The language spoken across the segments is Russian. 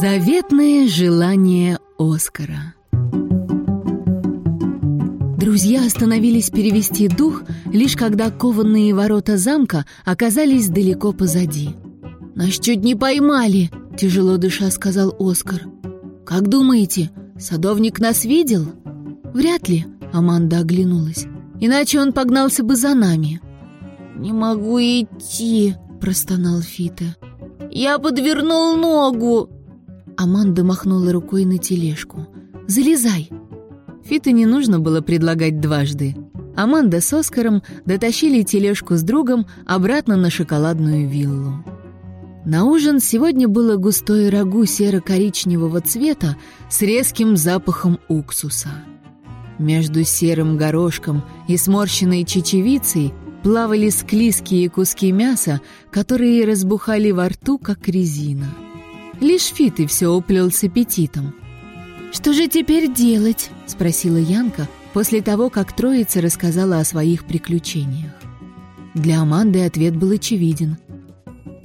Заветное желание Оскара Друзья остановились перевести дух, лишь когда кованные ворота замка оказались далеко позади. «Нас чуть не поймали!» — тяжело дыша сказал Оскар. «Как думаете, садовник нас видел?» «Вряд ли», — Аманда оглянулась. «Иначе он погнался бы за нами». «Не могу идти», — простонал Фита. «Я подвернул ногу!» Аманда махнула рукой на тележку. «Залезай!» Фита не нужно было предлагать дважды. Аманда с Оскаром дотащили тележку с другом обратно на шоколадную виллу. На ужин сегодня было густое рагу серо-коричневого цвета с резким запахом уксуса. Между серым горошком и сморщенной чечевицей плавали склизкие куски мяса, которые разбухали во рту, как резина. Лишь Фиты все уплел с аппетитом. «Что же теперь делать?» — спросила Янка после того, как троица рассказала о своих приключениях. Для Аманды ответ был очевиден.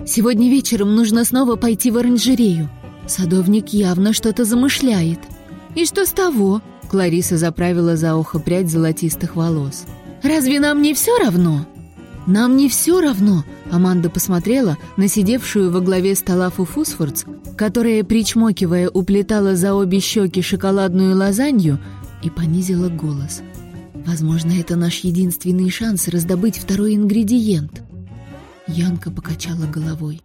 «Сегодня вечером нужно снова пойти в оранжерею. Садовник явно что-то замышляет». «И что с того?» — Клариса заправила за ухо прядь золотистых волос. «Разве нам не все равно?» «Нам не все равно», — Аманда посмотрела на сидевшую во главе стола Фуфусфордс, которая, причмокивая, уплетала за обе щеки шоколадную лазанью и понизила голос. «Возможно, это наш единственный шанс раздобыть второй ингредиент». Янка покачала головой.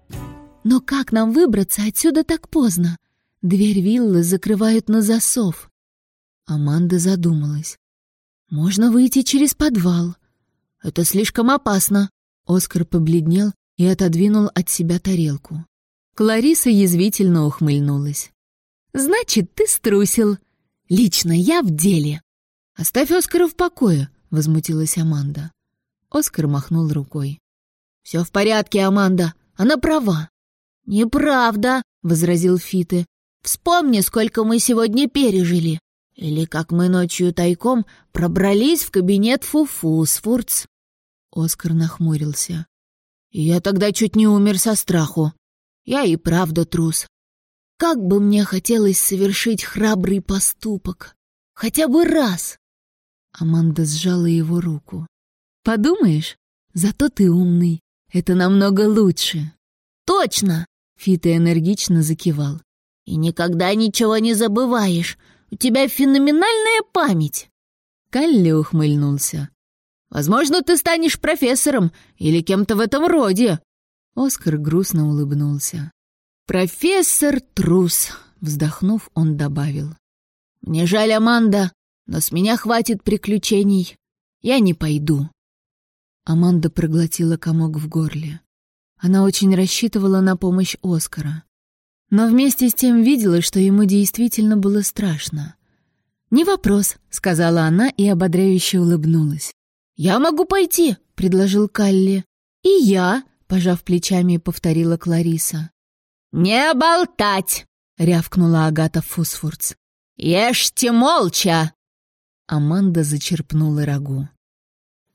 «Но как нам выбраться отсюда так поздно? Дверь виллы закрывают на засов». Аманда задумалась. «Можно выйти через подвал». «Это слишком опасно!» Оскар побледнел и отодвинул от себя тарелку. Клариса язвительно ухмыльнулась. «Значит, ты струсил. Лично я в деле». «Оставь Оскара в покое», — возмутилась Аманда. Оскар махнул рукой. «Все в порядке, Аманда. Она права». «Неправда», — возразил Фиты. «Вспомни, сколько мы сегодня пережили. Или как мы ночью тайком пробрались в кабинет Фуфу-Сфурц. Оскар нахмурился. «Я тогда чуть не умер со страху. Я и правда трус. Как бы мне хотелось совершить храбрый поступок. Хотя бы раз!» Аманда сжала его руку. «Подумаешь, зато ты умный. Это намного лучше». «Точно!» — Фита энергично закивал. «И никогда ничего не забываешь. У тебя феноменальная память!» Калли ухмыльнулся. Возможно, ты станешь профессором или кем-то в этом роде». Оскар грустно улыбнулся. «Профессор трус», — вздохнув, он добавил. «Мне жаль, Аманда, но с меня хватит приключений. Я не пойду». Аманда проглотила комок в горле. Она очень рассчитывала на помощь Оскара. Но вместе с тем видела, что ему действительно было страшно. «Не вопрос», — сказала она и ободряюще улыбнулась. «Я могу пойти», — предложил Калли. «И я», — пожав плечами, повторила Клариса. «Не болтать!» — рявкнула Агата Фусфурц. «Ешьте молча!» Аманда зачерпнула рагу.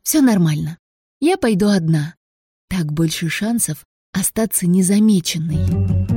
«Все нормально. Я пойду одна. Так больше шансов остаться незамеченной».